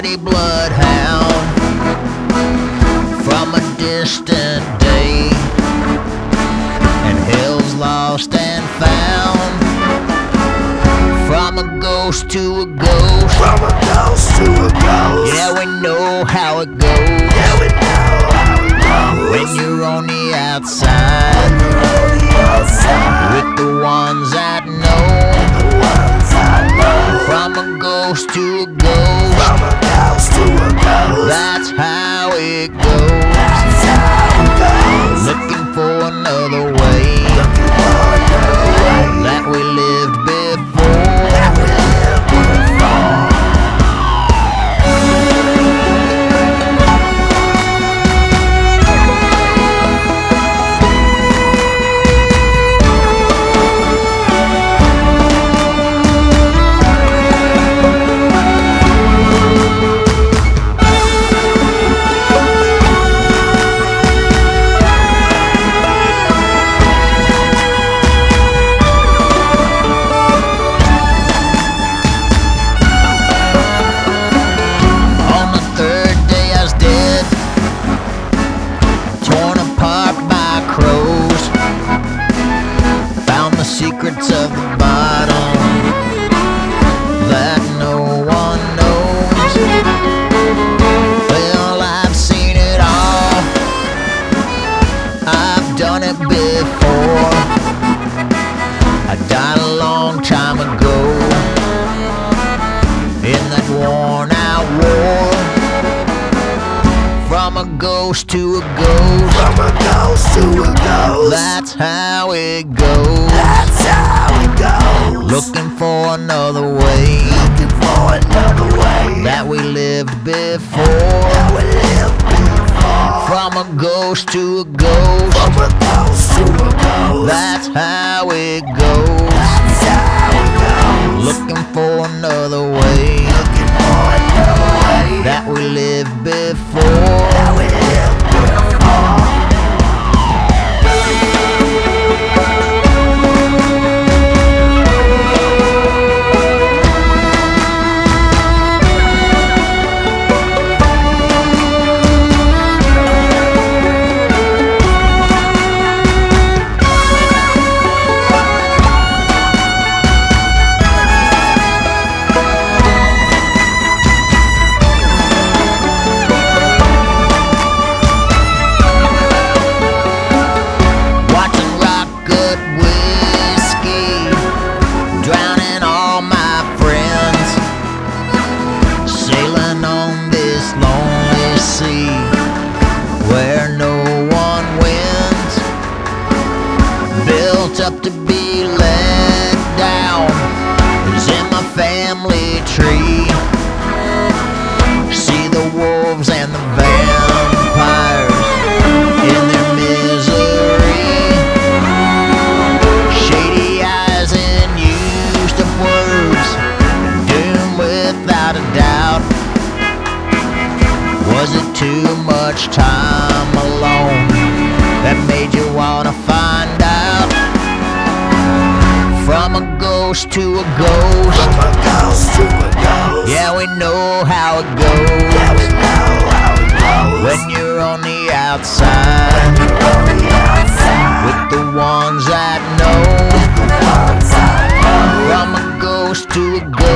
town from a distant day, and hell's lost and found from a ghost to a ghost. From a ghost to a ghost. Yeah, we know how it goes Yeah, we know how it goes. when you're on the outside on the outside, with the ones that know. the ones I know. From a ghost to a ghost, that's how it goes. Ghost to a ghost, From a ghost to a ghost. that's how it goes. That's how it goes. Looking for another way Looking for another way. that we lived before. That we lived before. From a ghost to a ghost, From a ghost to a ghost. that's how it goes. That's how it goes. Looking for another way That we lived before. out? Was it too much time alone that made you wanna find out? From a ghost to a ghost. From a ghost to a ghost. Yeah, we know how it goes. Yeah, we know how it goes. When you're on the outside. When you're on the outside. With the ones that know. With the ones I know. From a ghost to a ghost.